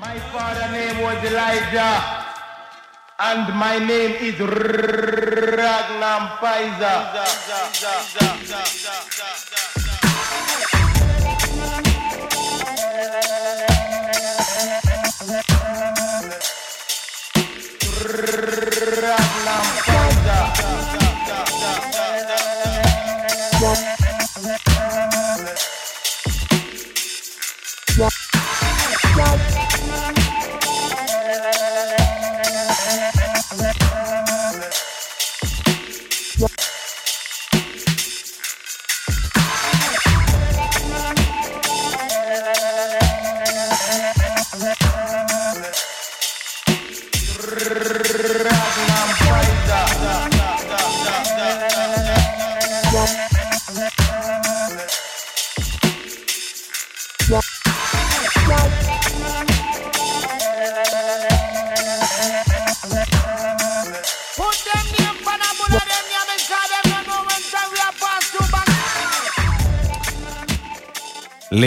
My father name was Elijah. And my name is Ragnampiza. Ragnar Pfizer.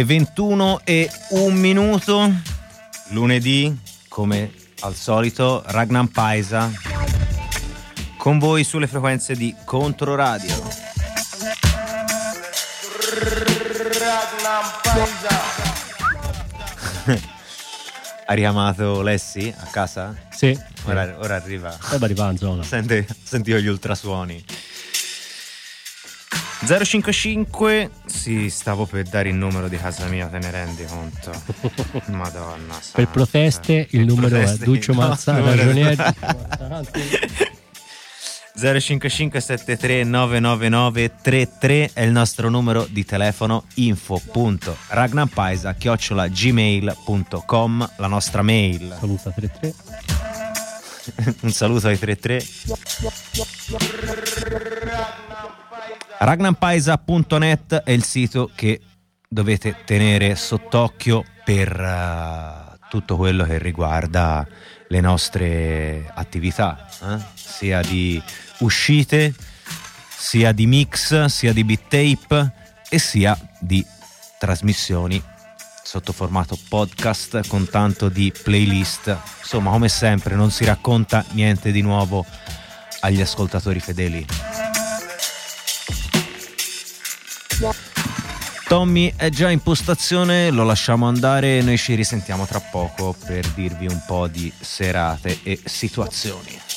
Le 21 e un minuto, lunedì, come al solito, Ragnar Paisa con voi sulle frequenze di Controradio. Ragnar Pfizer. Ha richiamato Lessi a casa? Sì, Ora, ora arriva. Poi arriva in zona. Sente, sentivo gli ultrasuoni. 055 Sì, stavo per dare il numero di casa mia, te ne rendi conto? Madonna. Per santa. proteste il numero Proteste, è Duccio no, Mazza, numero- ragionieri. 055 73 999 33 è il nostro numero di telefono info.ragnampaisa chiocciola gmail.com la nostra mail Saluta 33. un saluto ai 33 ragnampaisa.net è il sito che dovete tenere sott'occhio per eh, tutto quello che riguarda le nostre attività, eh? sia di uscite, sia di mix, sia di beat tape e sia di trasmissioni sotto formato podcast con tanto di playlist. Insomma, come sempre, non si racconta niente di nuovo agli ascoltatori fedeli. Tommy è già in postazione, lo lasciamo andare, noi ci risentiamo tra poco per dirvi un po' di serate e situazioni.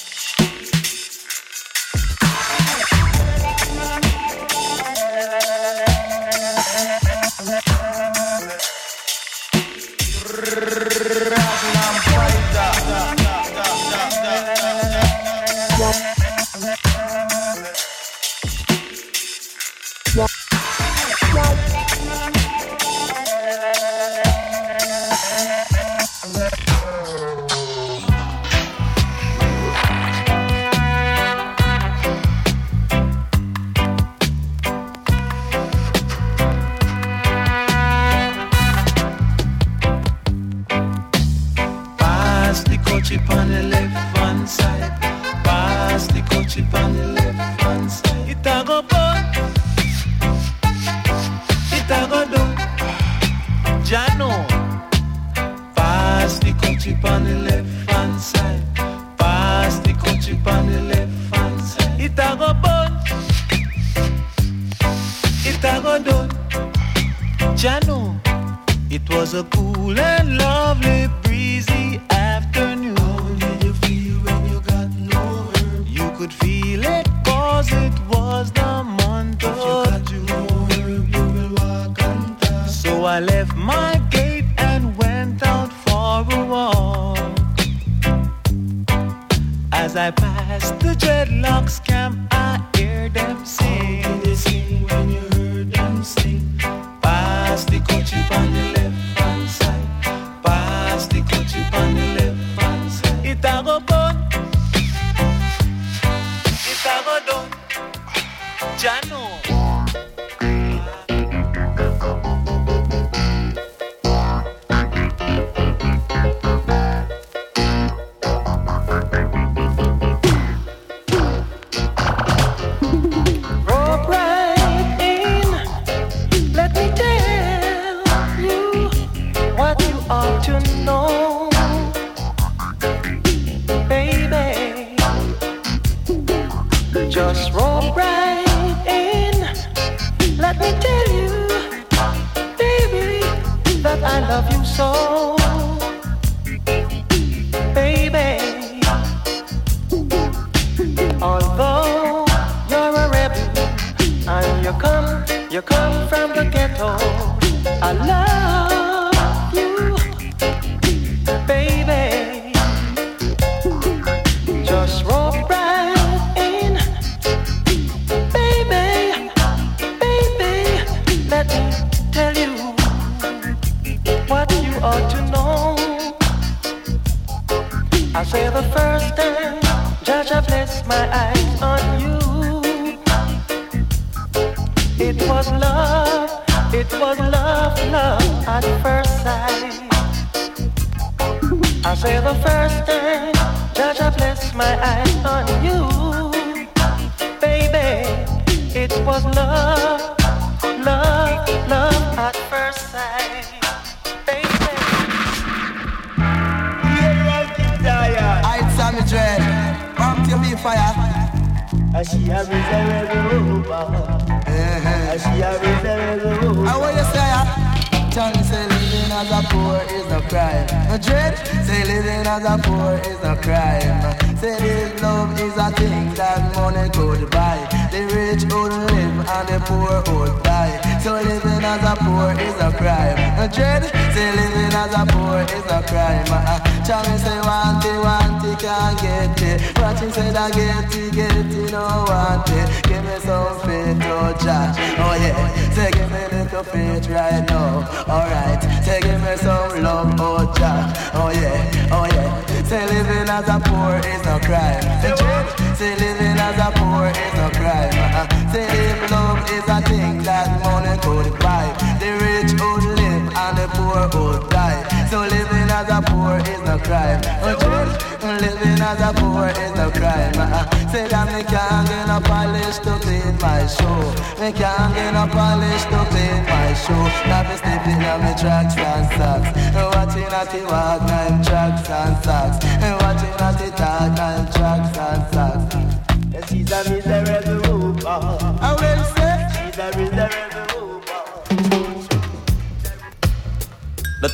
Dread say living as a poor is no crime. Uh, uh. Johnny say want it, want it, can't get it. He said I get it, get it, no want it. Give me some faith, oh Josh. Oh yeah, say give me little faith right now. Alright, say give me some love, oh Josh. Oh yeah, oh yeah. Say living as a poor is no crime. Say, Jay, say living as a poor is no crime. Uh, uh. Say if love is a thing that money could buy. The rich live and the poor would die. So living as a poor is no crime. Oh, Jay, living as a poor is no crime. Uh-uh. Say that me can't get no polish to clean my shoe. Me can't get no polish to clean my shoe. Now me stepping on me tracks and socks. Watching at the walk, nine tracks and socks. Watching at the talk, nine tracks and socks. She's a miserable whooper.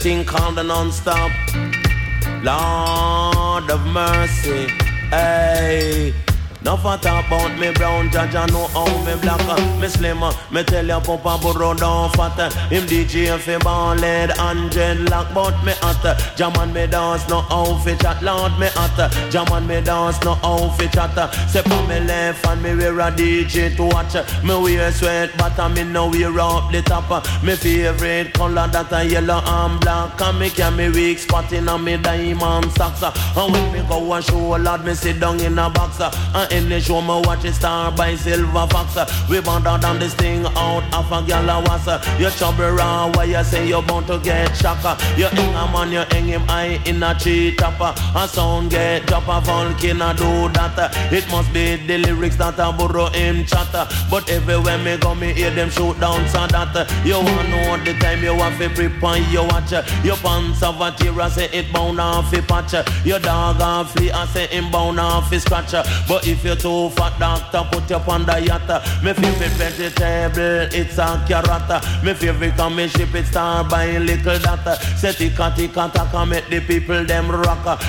Thing called the non-stop. Lord of mercy. Hey. For talk about me brown judge I know how me black Me slim. Me tell you Papa Burrow down fat. Him DJ fi ball lead and dreadlock But me hot. Jaman me dance no how fi chat Lord me hot. Jaman me dance no how fi chat. Step on me left and me wear a DJ to watch. Me wear sweat but I me no wear up the top. Me favorite color that a yellow and black. And me carry weak spot in a me diamond socks. And when me go a show Lord me sit down in a box. Uh, And any show me watch it star by Silver Fox. We bound down this thing out of a gal a was. Uh, You chubby raw why you say you bound to get uh, You hang a man you hang him high in a tree top. Uh, A sound get a volcano do that. It must be the lyrics that a burrow him chatter But everywhere me go me hear them shoot down so that. You want know the time you have to prepare your watch. Your pants have a tear I say it bound off a patch. Your dog flea I say him bound off a scratch. But if you too fat doctor put you on the yacht Me favorite vegetable it's a carrot. Me favorite come me ship it star by little dot uh, Say tika tika taka make the people them rock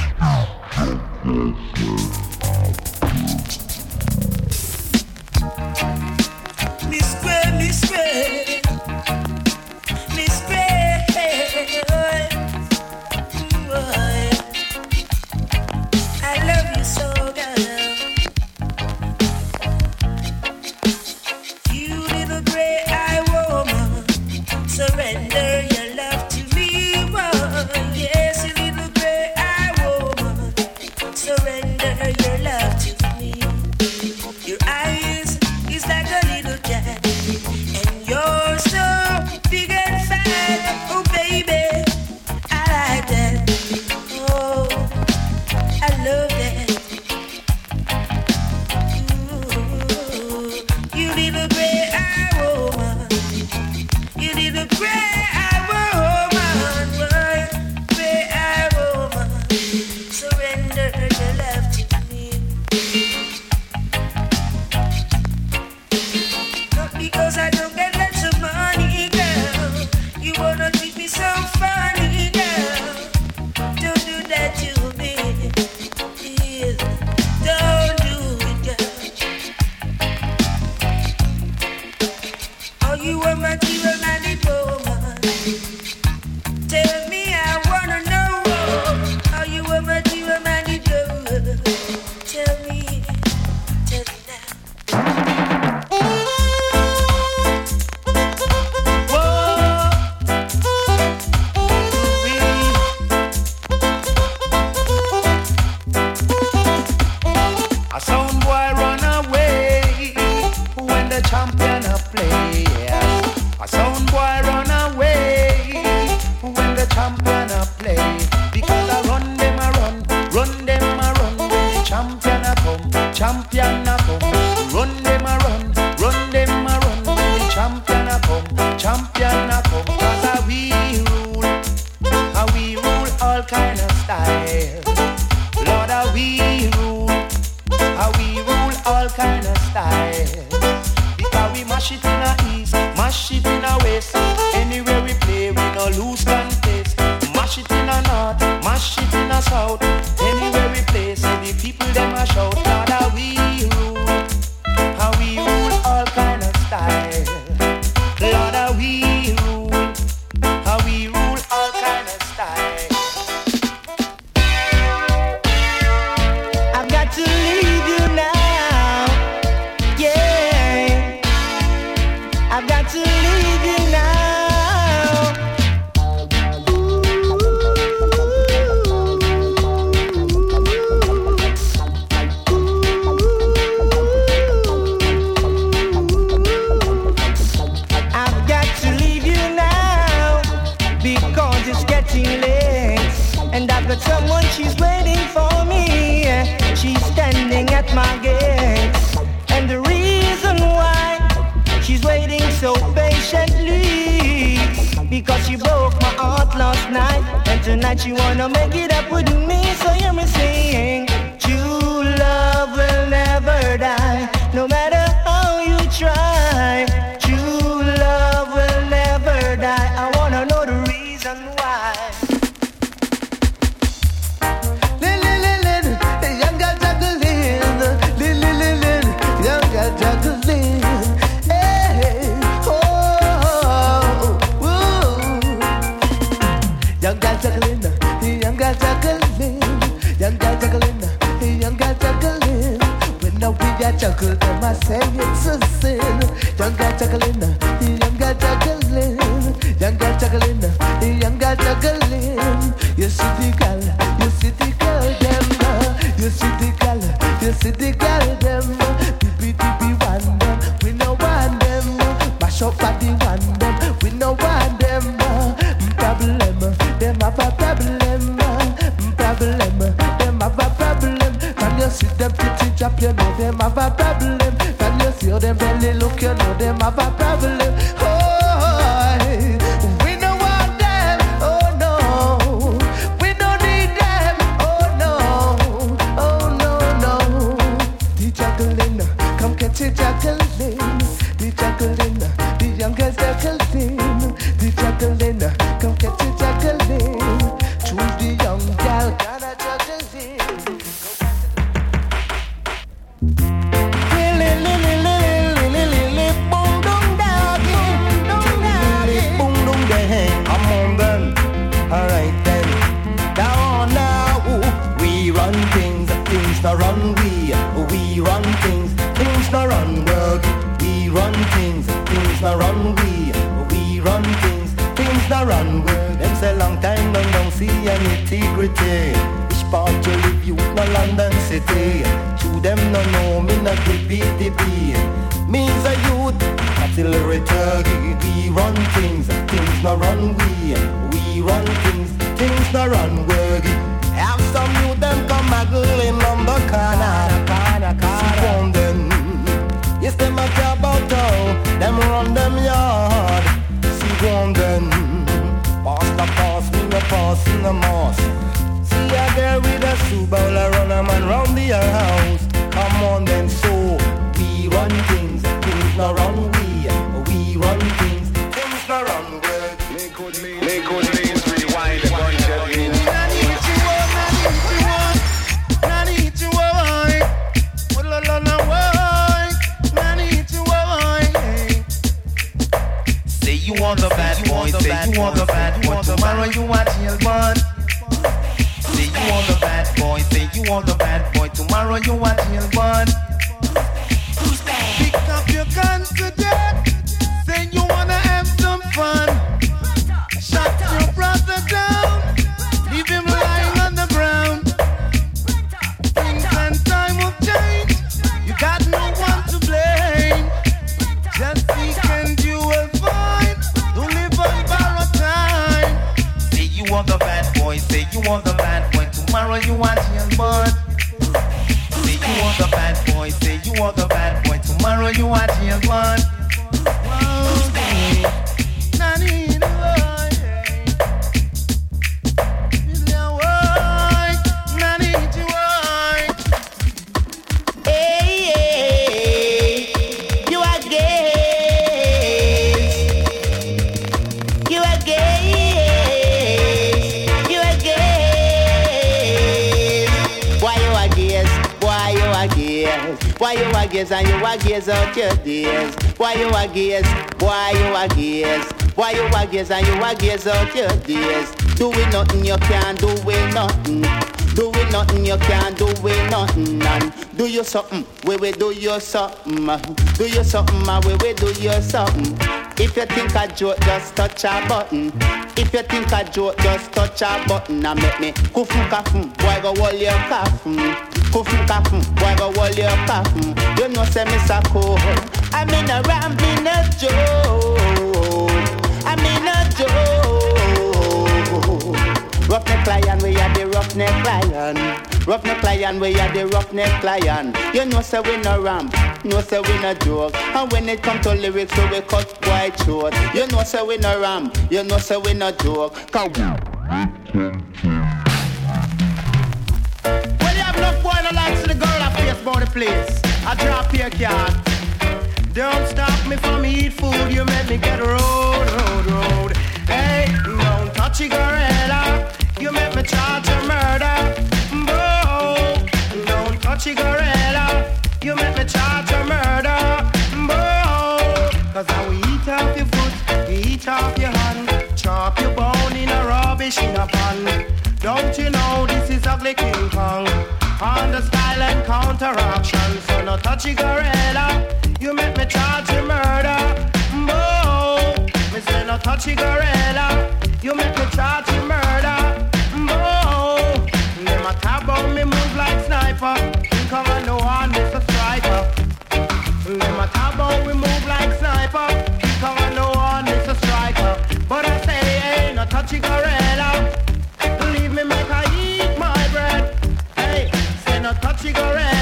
champion now. Run come catch days? Why you a gaze? Why you a gaze? Why you a gaze and you a gaze out your days? Doing nothing you can't do with nothing. Doing nothing you can't do with nothing. None. Do you something? We we do you something. Do you something? uh, We we do you something. If you think a joke, just touch a button. If you think a joke, just touch a button and make me kufu kafum. Boy go hold your kafum. Kufu kafum. Boy go hold your kafum. You know say me cool. I'm in a ram, in a joke. Roughneck lion, we are the roughneck lion. Roughneck lion, we are the roughneck lion. You know say we no ramp, know say we no joke. And when it come to lyrics, so we cut quite short. You know say we no ramp, you know say we no joke. Cause Well, you have enough boy no likes the girl I face about the place. I drop your card. Don't stop me from eat food. You make me get road, road, road. Hey, don't touch a gorilla. Eh, You make me charge a murder. Don't touch a gorilla. You make me charge murder. I will eat off your foot, eat off your hand, chop your bone in a rubbish in a pan. Don't you know this is ugly King Kong? On the and counteraction, so no touchy gorilla. You make me charge murder. Whoa, me say no touchy gorilla. You make me charge you murder. Whoa, them a tab on me move like sniper. King Kong and no one a striker. Them a tab on we move like sniper. King Kong and no one a striker. But I say hey, no touchy gorilla. Leave me make I eat my bread. Hey, say no touchy gorilla.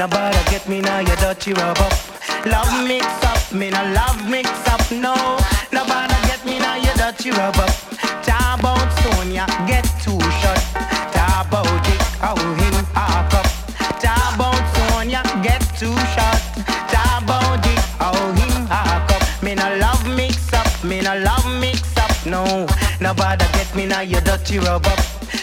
Nobody get me now, you dirty rub up. Love mix up, me no love mix up, no. Nobody get me now, you dirty rub up. Talk about Sonia, get too short. Talk about Dick, how him hack up. Talk about Sonia, get too short. Talk about Dick, how him hack up. Me no love mix up, me no love mix up, no. Nobody get me now, you dirty rub up.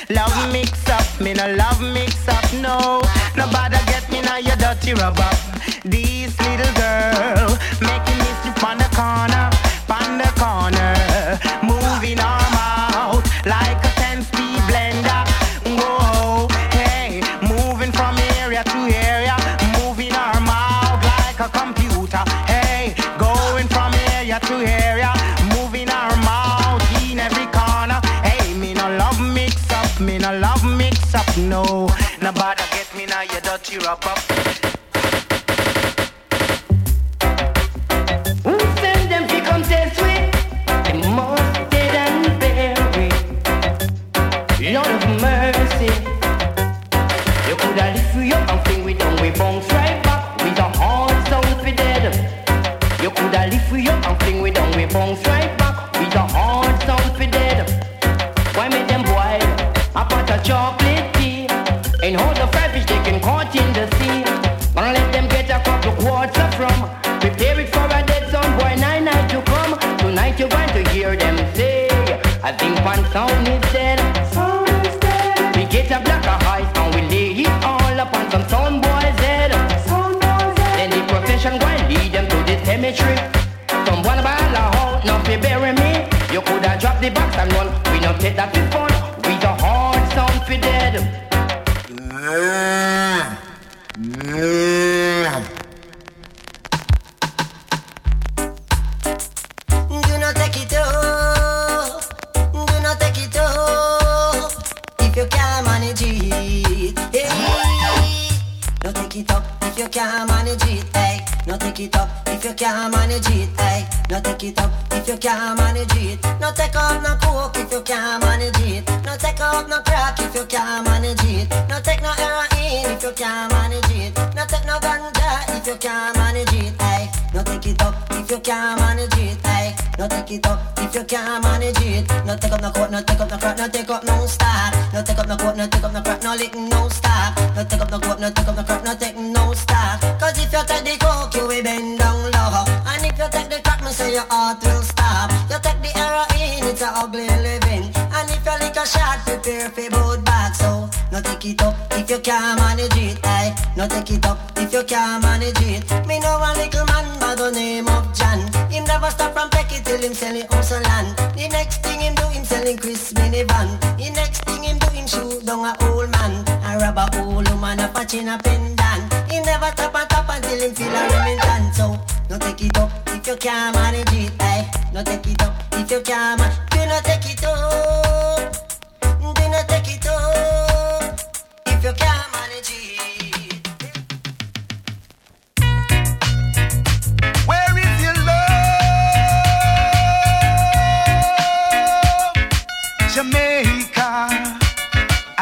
Love mix up, me no love mix up, no. Nobody get now, you dirty rub up. This little girl making me slip on the corner, you rub up. That can't manage it. Me know a little man by the name of John. Him never stop from peck till him sell it house and land. The next thing him do him selling Chris minivan. The next thing him do him shoot down a old man. I rob a old woman a patching a pendant. He never stop and top until him feel a Remington. So no take it up if you can't manage it. Aye, no take it up if you can't. ma- Do not take it up. Do not take it up if you can't manage it.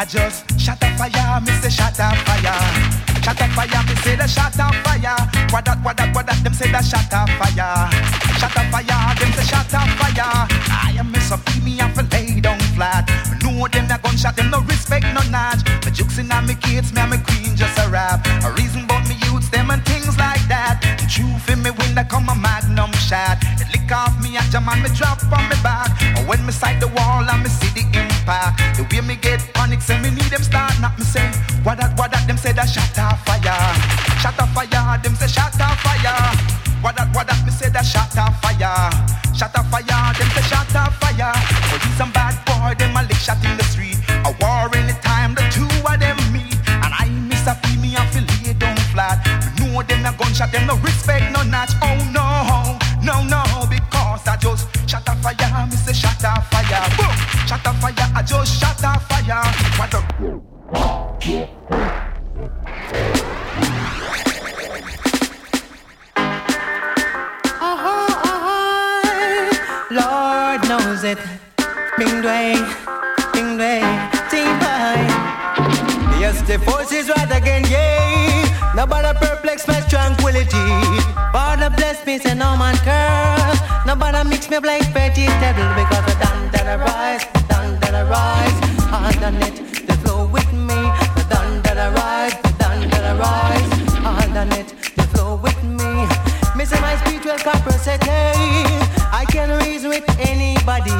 Just shut a fire, me say shut a fire. Shut a fire, me say the shut a fire. What that, what that, what that, them say the shut a fire. Shut a fire, them say shut a fire. I am Miss Sophie, me have to lay down flat. Know them a gunshot, them no respect, no notch. Me jukes in me kids, me and me queen just a rap. A reason about me youths, them and things like that. The truth in me when they come a magnum shot. It lick off me at jam and me drop on me back. And when me sight the wall and me see the impact. The way me get panic, say me need them start knock me say. What that, what that, them say that shut off fire. Shut off fire, them say shut off fire. What that, what that, me say that shut off fire. Shut off fire, them say shut off fire. Police and bad boy, them a lick shot in the street. A war anytime the two of them meet. And I miss a feel me and feel lay down flat. Me know them a gunshot, them no respect, no notch. Oh no, no, no, Shut a fire, I just shut a fire. What the? Lord knows it. Bing Dwayne, Bing Dwayne, T-Boy. Yes, the force is right again, yeah. Nobody tranquility. Father bless me, say no man curse. Nobody mix me like vegetable because I done that I rise, done that I rise. It, they flow with me. The done that I rise, the done that I rise. It, they flow with me. Me my spiritual capacity. I can reason with anybody.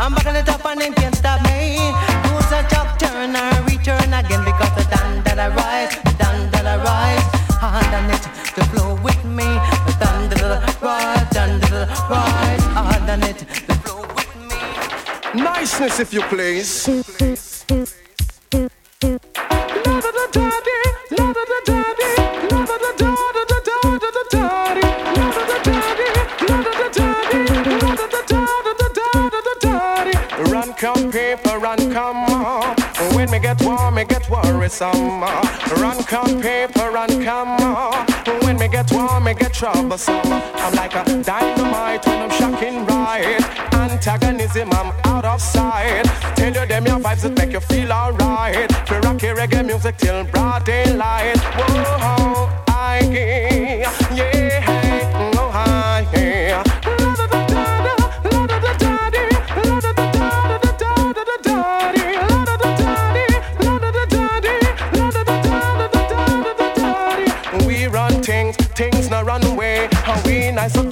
I'm back on the top and them can't stop me. Who's a top turn and return again because the done that I rise, done that I rise. Hard on it, to flow with me. The done that I done that I rise. Hard on it, to flow with me. Niceness, if you please. Run come paper, run come get warm, me get worrisome. Run come paper, run come. When me get warm, me get troublesome. I'm like a dynamite when I'm shocking right. Antagonism, I'm out of sight. Tell you them your vibes that make you feel alright. We rocky reggae music till broad daylight. Whoa, I yeah,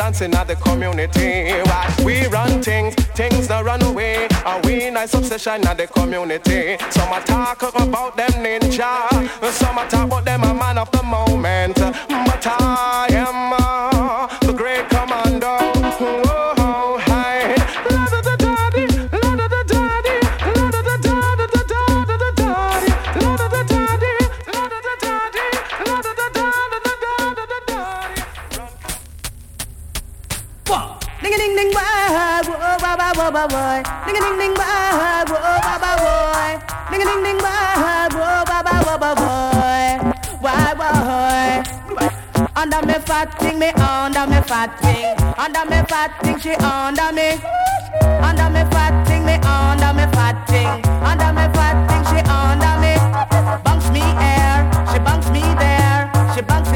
dancing at the community. We run things, things that run away. And we nice obsession at the community. Some a talk about them ninja. Some a talk about them a man of the moment. But I am uh, the great whoa, why. Ding a ding ding why, whoa, why. Ding a ding ding why, whoa, why, why, why, why, why. Under me fat thing, me under me fat thing. Under me fat thing, she under me. Under me fat thing, me under me fat thing. Under me fat thing, she under me. Bunks me air, she bunks me there. She bunks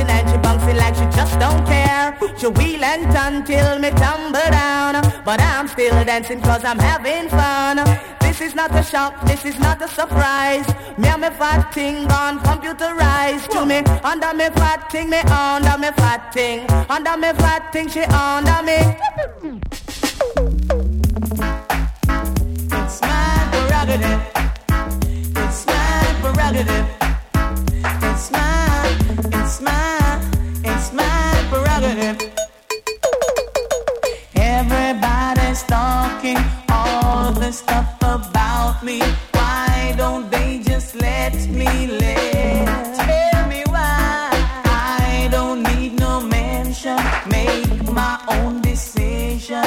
like she just don't care. She wheel and turn till me tumble down. but I'm still dancing cause I'm having fun. This is not a shock, this is not a surprise. Me and me fat thing gone computerized to me. Under me fat thing, me under me fat thing. Under me fat thing, she under me. It's my prerogative. It's my prerogative. It's my, it's my, stuff about me. Why don't they just let me live? Tell me why. I don't need no mention. Make my own decision.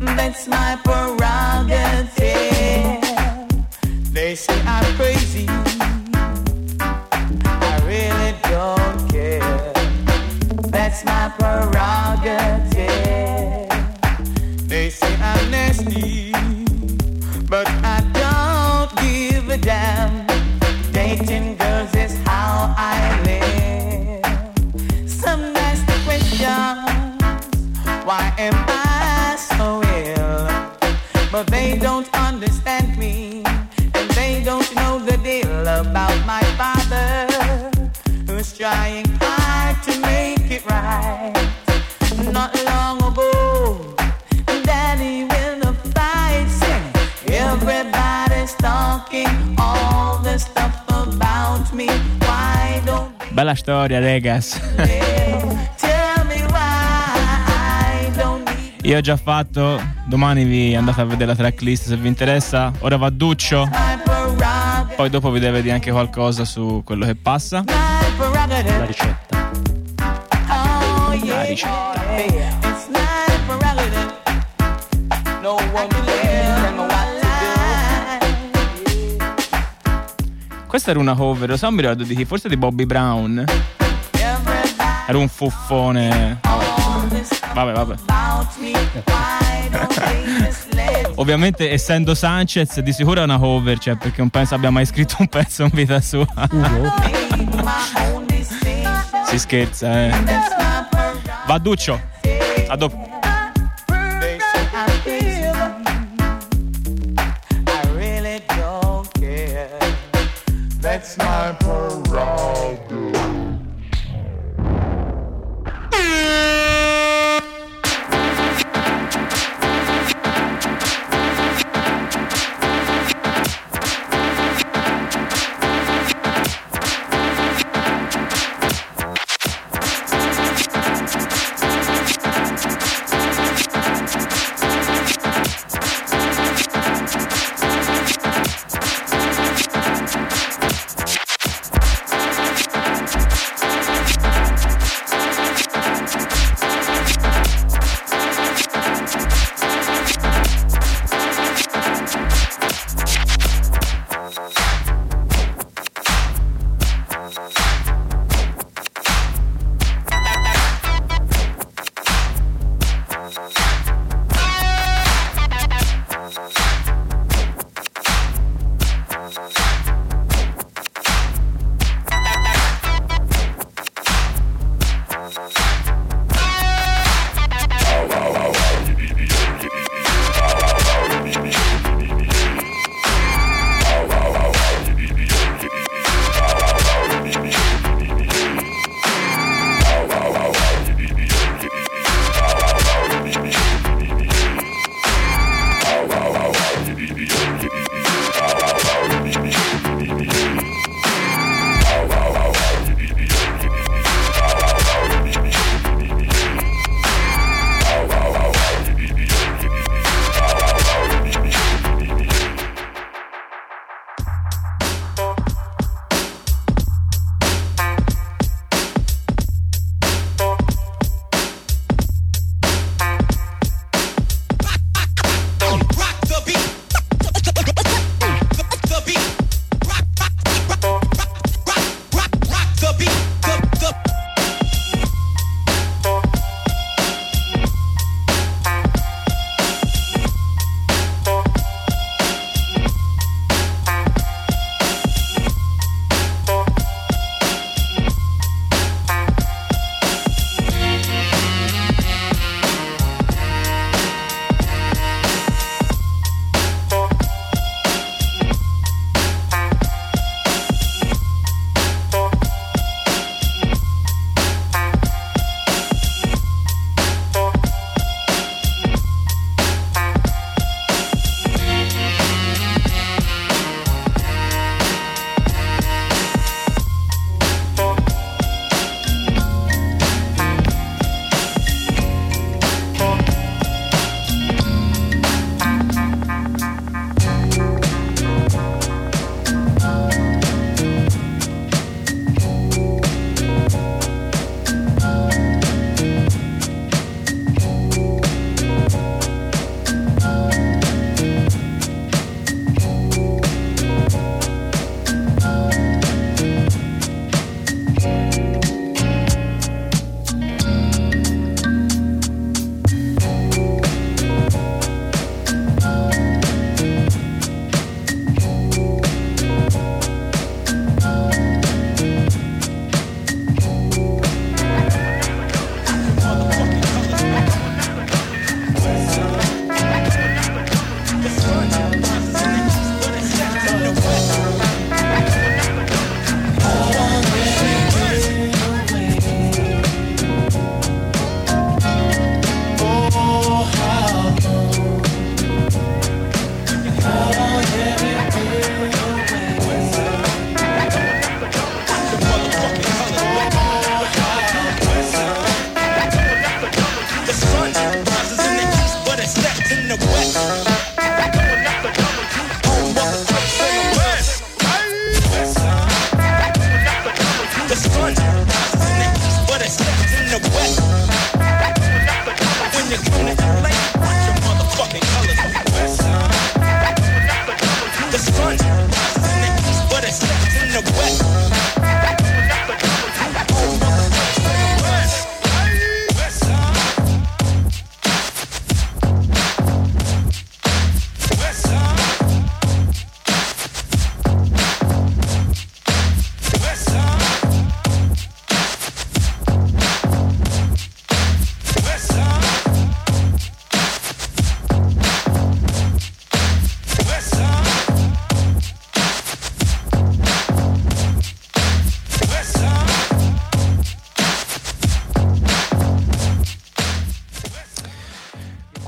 That's my prerogative. They say I'm crazy. I really don't care. That's my prerogative. Why am I so ill? But they don't understand me, and they don't know the deal about my father, who's trying hard to make it right. Not long ago, Daddy fight. Everybody's talking all the stuff about me. Why don't Bella storia, Regas. Io ho già fatto, domani vi andate a vedere la tracklist se vi interessa. Ora va Duccio, poi dopo vi deve dire anche qualcosa su quello che passa. La ricetta. La ricetta. Questa era una cover, lo so, mi ricordo di chi, forse di Bobby Brown. Era un fuffone. Vabbè, vabbè. Ovviamente, essendo Sanchez, di sicuro è una cover, cioè, perché non penso abbia mai scritto un pezzo in vita sua. si scherza, eh. Va Duccio. A dopo.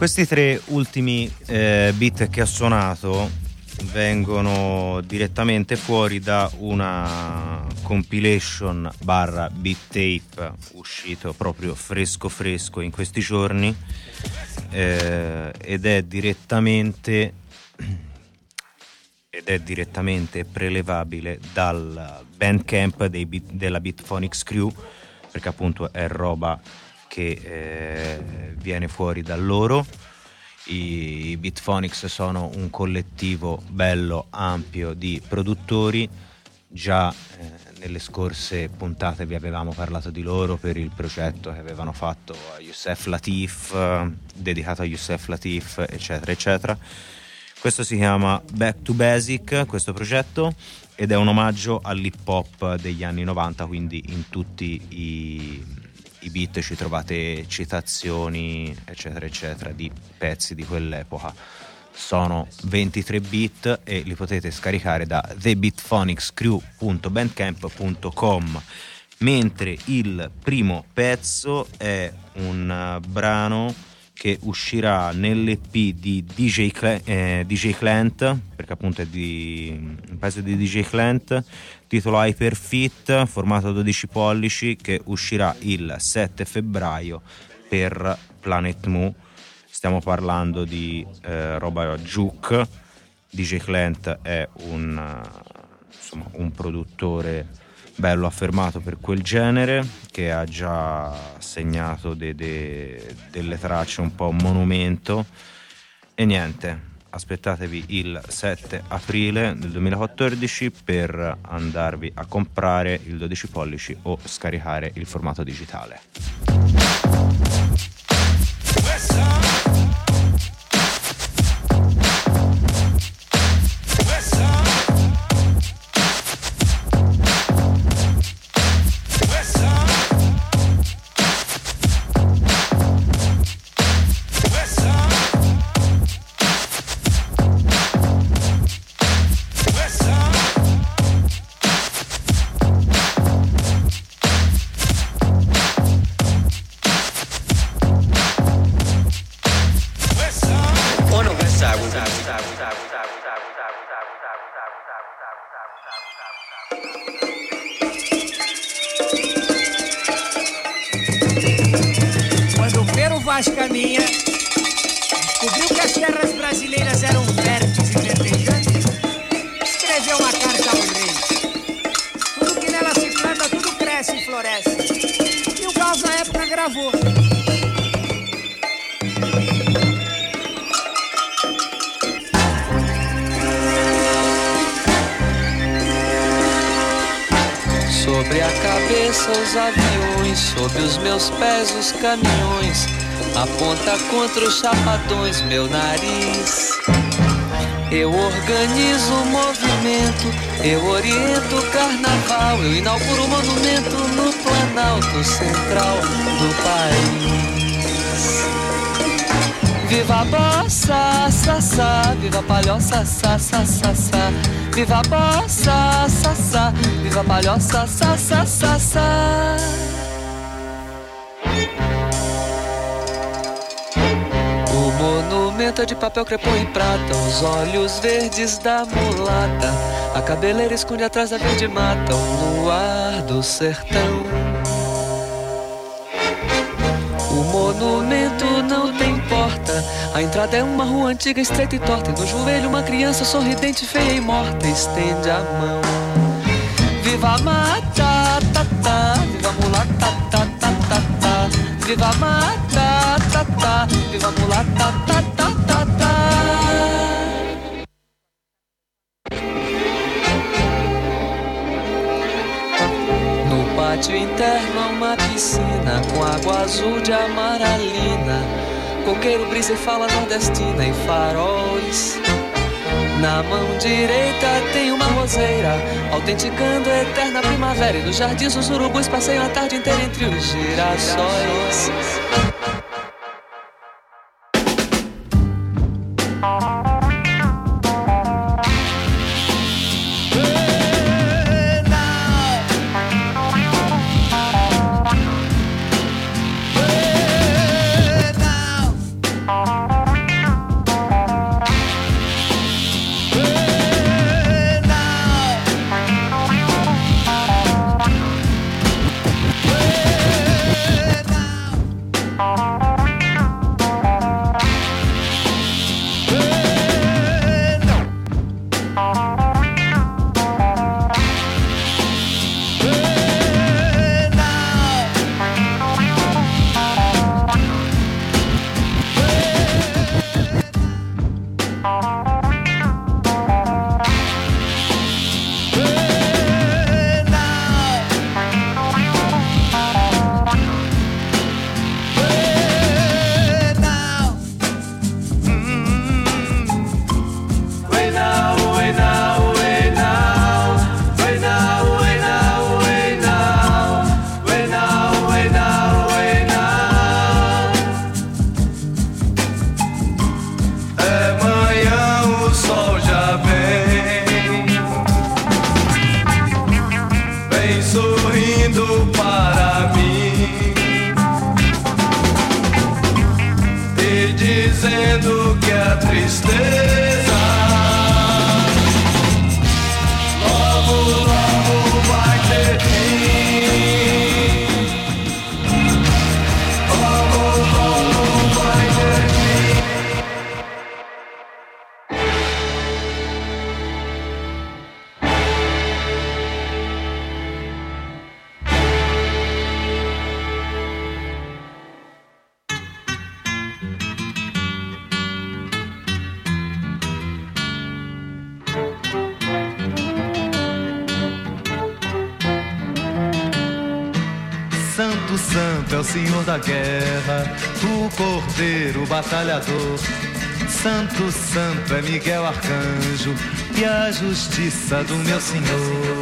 Questi tre ultimi eh, beat che ha suonato vengono direttamente fuori da una compilation barra beat tape uscito proprio fresco fresco in questi giorni eh, ed è direttamente ed è direttamente prelevabile dal bandcamp dei Beat- della Bitphonics Crew perché appunto è roba che eh, viene fuori da loro. I Bitphonics sono un collettivo bello ampio di produttori. Già eh, nelle scorse puntate vi avevamo parlato di loro per il progetto che avevano fatto a Youssef Latif eh, dedicato a Youssef Latif eccetera eccetera. Questo si chiama Back to Basic, questo progetto, ed è un omaggio all'hip hop degli anni 90, quindi in tutti i, i beat ci trovate citazioni, eccetera, eccetera, di pezzi di quell'epoca. Sono 23 beat e li potete scaricare da thebeatphonicscrew.bandcamp.com mentre il primo pezzo è un eh, brano che uscirà nell'EP di DJ, Cla- eh, DJ Clant, perché appunto è di, un pezzo di DJ Clant, titolo Hyperfit, formato 12 pollici, che uscirà il 7 febbraio per Planet Mu. Stiamo parlando di eh, roba juke. DJ Clant è un, eh, insomma, un produttore bello affermato per quel genere che ha già segnato de- de- delle tracce un po' monumento e niente aspettatevi il 7 aprile del 2014 per andarvi a comprare il 12 pollici o scaricare il formato digitale sa, viva a palhoça, sa, sa, sa, sa. O monumento é de papel crepom e prata, os olhos verdes da mulata. A cabeleira esconde atrás da verde mata, o luar do sertão. O monumento não tem porta. A entrada é uma rua antiga, estreita e torta. E no joelho, uma criança sorridente, feia e morta. Estende a mão. Viva mata, ta, ta. Viva mulata, ta, ta, ta, ta. Viva mata, ta, ta. Viva mulata, ta, ta, ta, ta. No pátio interno há uma piscina com água azul de amaralina. Coqueiro, brisa e fala nordestina e faróis. Na mão direita tem uma roseira, autenticando a eterna primavera. E nos jardins os urubus passeiam a tarde inteira entre os girassóis. Da guerra, o Cordeiro batalhador. Santo, santo é Miguel Arcanjo e a justiça do meu Senhor.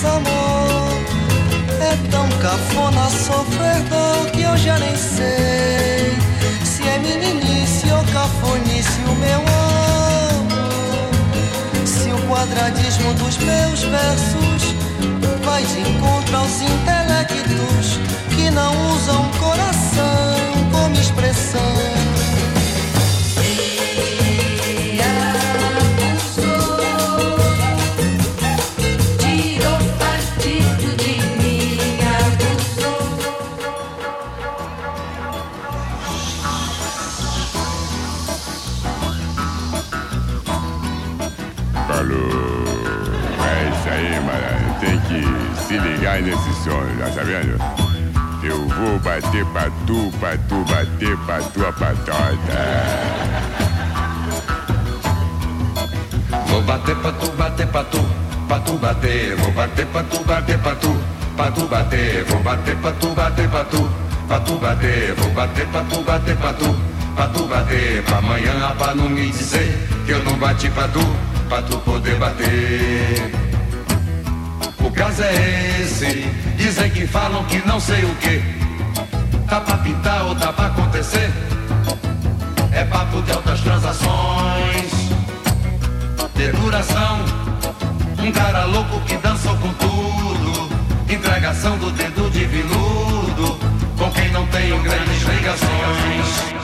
Desamor. É tão cafona sofrer dor que eu já nem sei se é meninice ou cafonice o meu amor. Se o quadradismo dos meus versos vai de encontro aos intelectos que não usam coração como expressão. se ligar nesse som, já tá vendo? Eu vou bater pra tu, pra tu bater pra tua patota. Vou bater pra tu, bater pra tu, pra tu bater. Vou bater pra tu, bater pra tu, pra tu bater. Vou bater pra tu, bater pra tu, pra tu bater. Vou bater pra tu, bater pra tu, pra tu bater. Pra amanhã, pra não me dizer que eu não bati pra tu, pra tu poder bater. O caso é esse, dizem que falam que não sei o que. Tá pra pintar ou tá pra acontecer? É papo de altas transações, deduração. Um cara louco que dançou com tudo, entregação do dedo de viludo, com quem não tenho grandes ligações.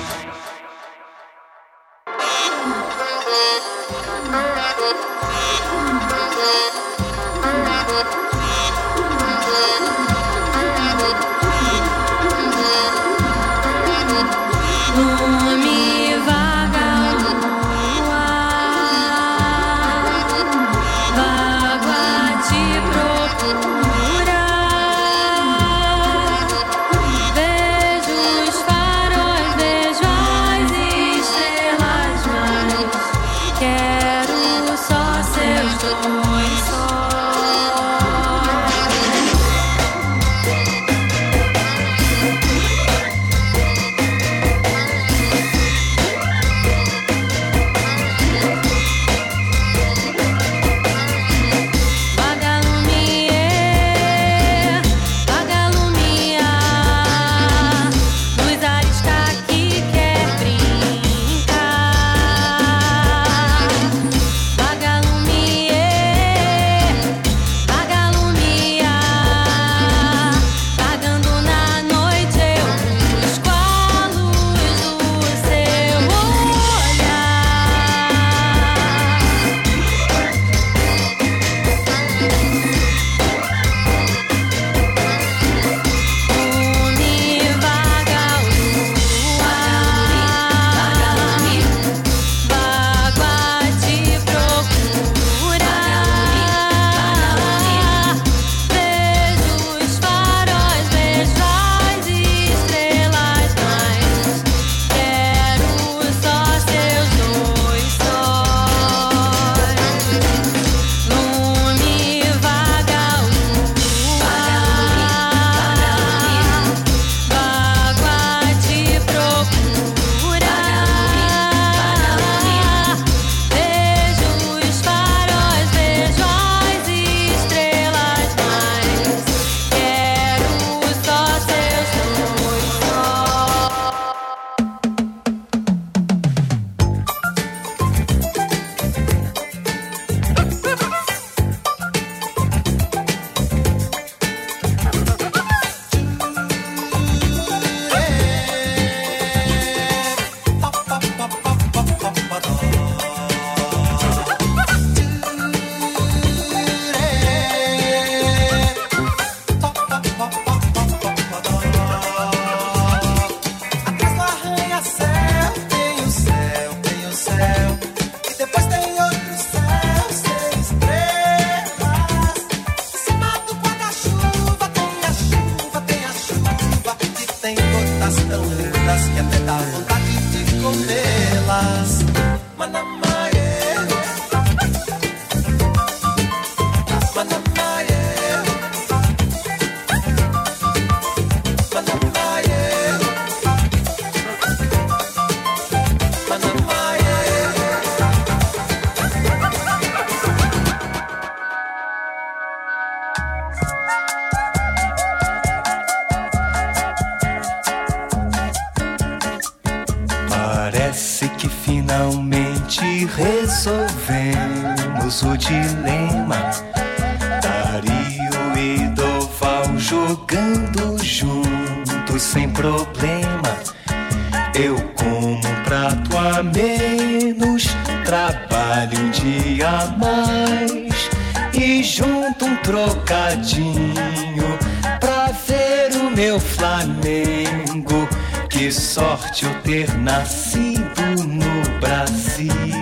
trabalhe um dia a mais e junto um trocadinho pra ver o meu Flamengo. Que sorte eu ter nascido no Brasil.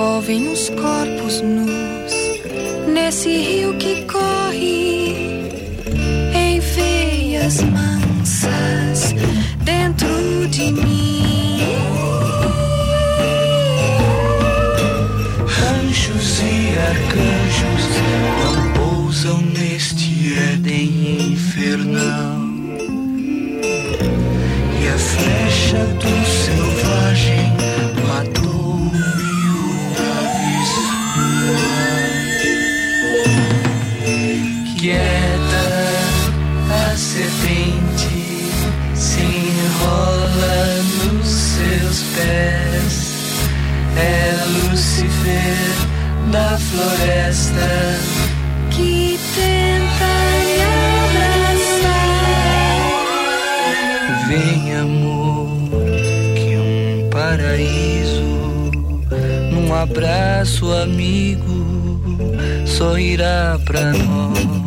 envolvem os corpos nus nesse rio que corre em veias mansas dentro de mim. Anjos e arcanjos não pousam neste Éden infernal. Floresta que tenta me abraçar. Vem, amor, que um paraíso num abraço amigo sorrirá pra nós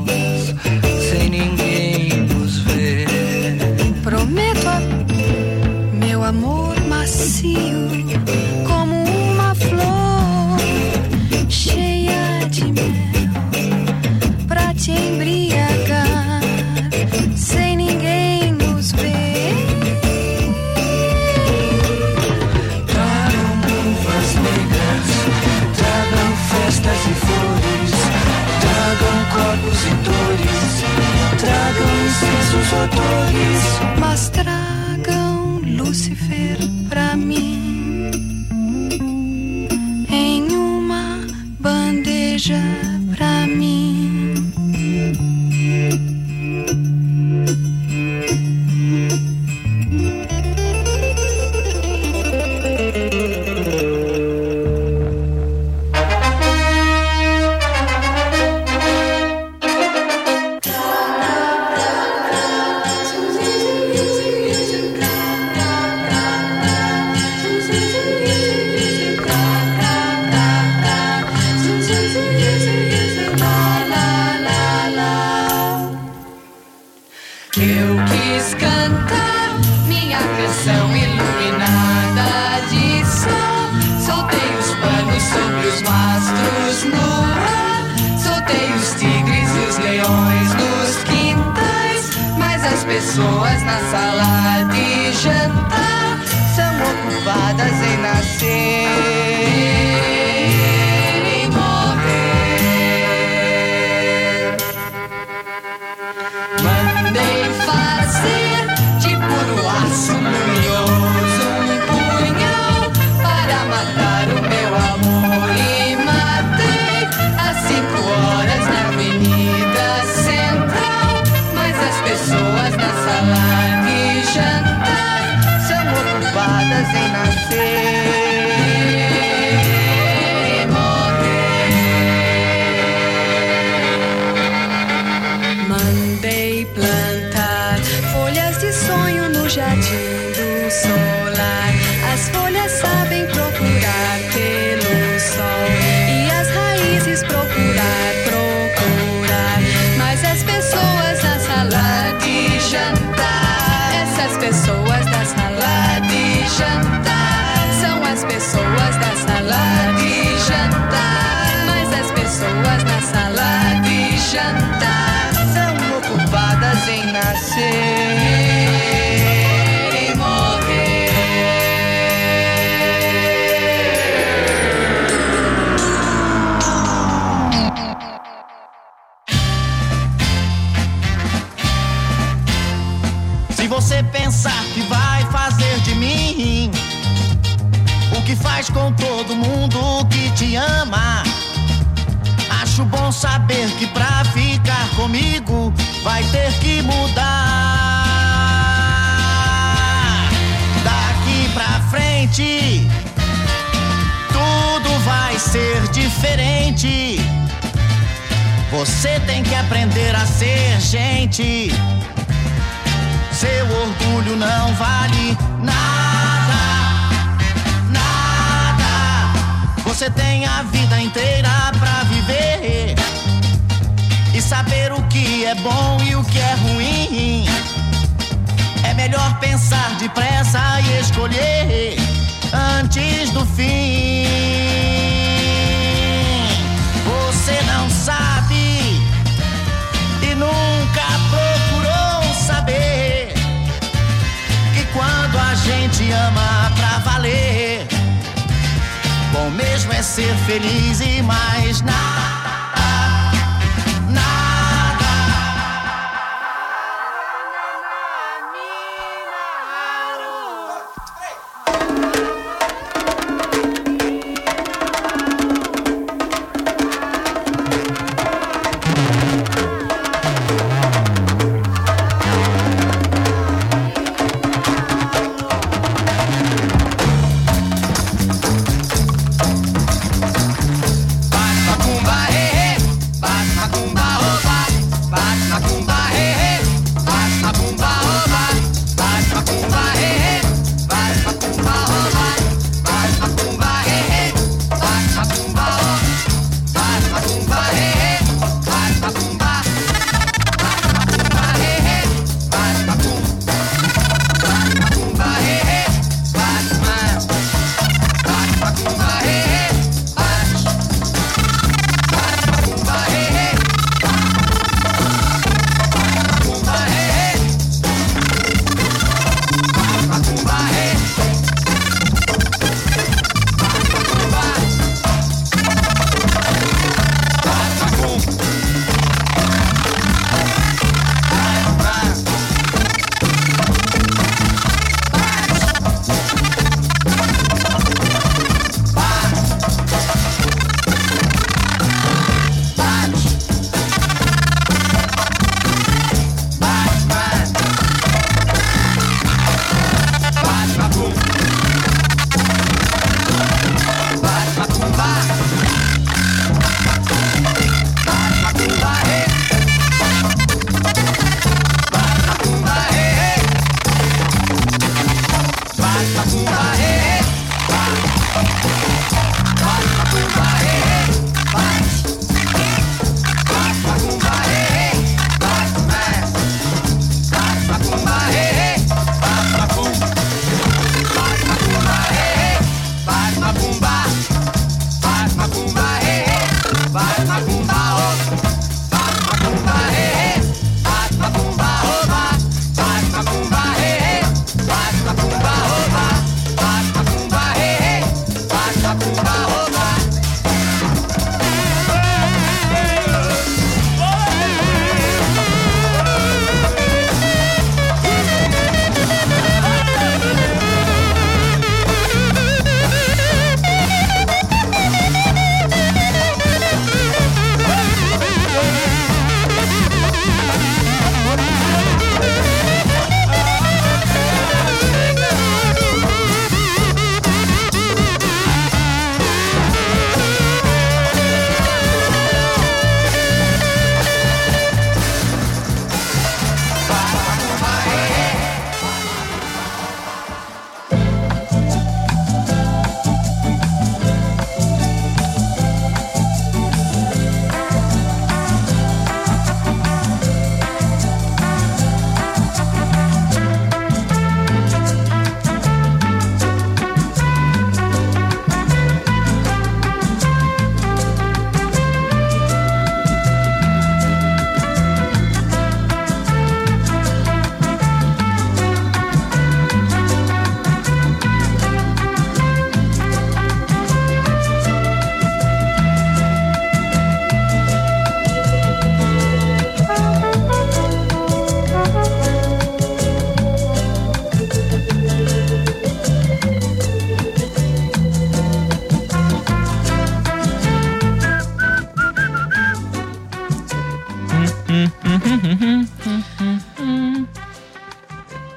sudores, mas traz. Pessoas na sala de jantar são ocupadas em nascer pensar que vai fazer de mim o que faz com todo mundo que te ama, acho bom saber que pra ficar comigo vai ter que mudar. Daqui pra frente, tudo vai ser diferente. Você tem que aprender a ser gente. Seu orgulho não vale nada, nada. Você tem a vida inteira pra viver e saber o que é bom e o que é ruim. É melhor pensar depressa e escolher antes do fim. Pra valer. Bom mesmo é ser feliz e mais. Nada.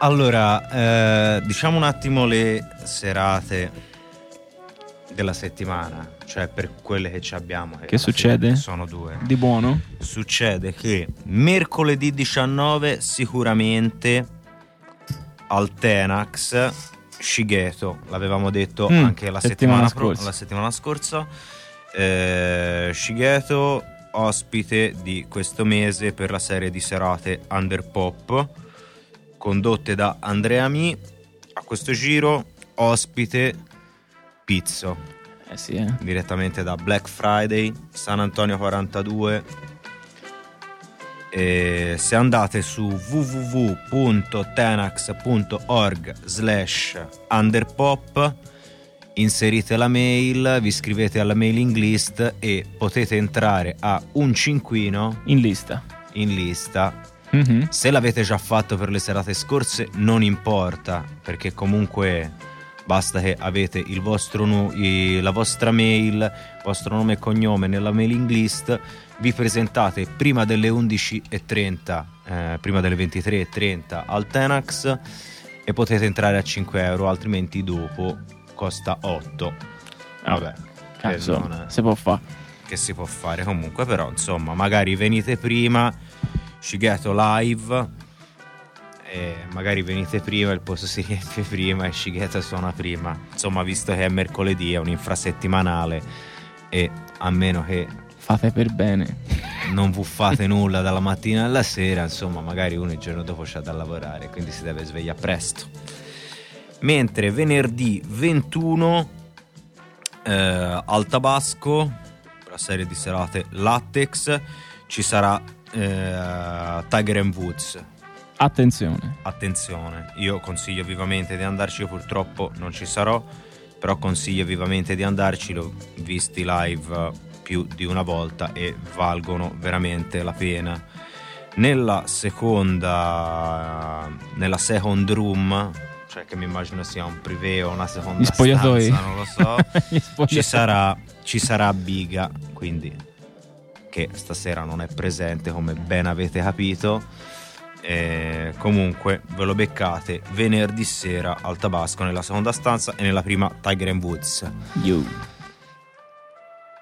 Allora, eh, diciamo un attimo le serate della settimana, cioè per quelle che ci abbiamo. Che alla succede? Sono due. Di buono? Succede che mercoledì 19 sicuramente al Tenax Shigeto, l'avevamo detto Mm, anche la settimana settimana, pro- scorsa. la settimana scorsa. Eh, Shigeto, ospite di questo mese per la serie di serate Under Pop, condotte da Andrea Mi. A questo giro, ospite Pizzo. Eh sì, eh. Direttamente da Black Friday, San Antonio 42. E se andate su www.tenax.org slash underpop inserite la mail, vi iscrivete alla mailing list e potete entrare a un cinquino in lista. In lista. Mhm. Se l'avete già fatto per le serate scorse non importa perché comunque basta che avete il vostro la vostra mail, il vostro nome e cognome nella mailing list, vi presentate prima delle 11.30, eh, prima delle 23.30 al Tenax e potete entrare a 5 euro, altrimenti dopo costa 8. Vabbè, Cazzo, non è- si può fare. che si può fare comunque, però insomma, magari venite prima, Shigeto live, e magari venite prima, il posto si riempie prima e Shigeto suona prima. Insomma, visto che è mercoledì, è un infrasettimanale e a meno che Fate per bene. non vi fate nulla dalla mattina alla sera, insomma, magari uno il giorno dopo c'ha da lavorare, quindi si deve svegliare presto. Mentre venerdì 21 eh, al Tabasco, la serie di serate Latex, ci sarà eh, Tiger and Woods. Attenzione. Attenzione, io consiglio vivamente di andarci, io purtroppo non ci sarò, però consiglio vivamente di andarci, l'ho visti live più di una volta e valgono veramente la pena. Nella seconda, nella second room, cioè che mi immagino sia un privé o una seconda Gli spogliatoi. stanza, non lo so, ci sarà, ci sarà Biga, quindi che stasera non è presente come ben avete capito. Eh, comunque ve lo beccate venerdì sera al Tabasco nella seconda stanza e nella prima Tiger and Woods.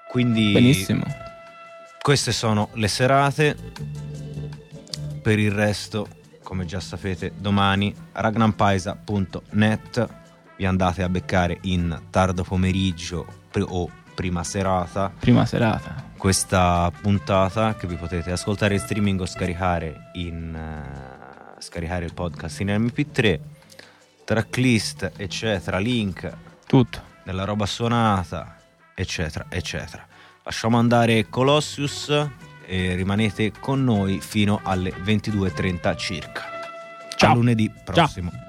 Quindi Benissimo. queste sono le serate. Per il resto, come già sapete, domani ragnampaisa.net vi andate a beccare in tardo pomeriggio o prima serata. Prima serata. questa puntata che vi potete ascoltare in streaming o scaricare in eh, scaricare il podcast in MP3 tracklist eccetera link. Tutto. Della roba suonata eccetera eccetera. Lasciamo andare Colossius e rimanete con noi fino alle 22.30 circa. Ciao. a lunedì Ciao. prossimo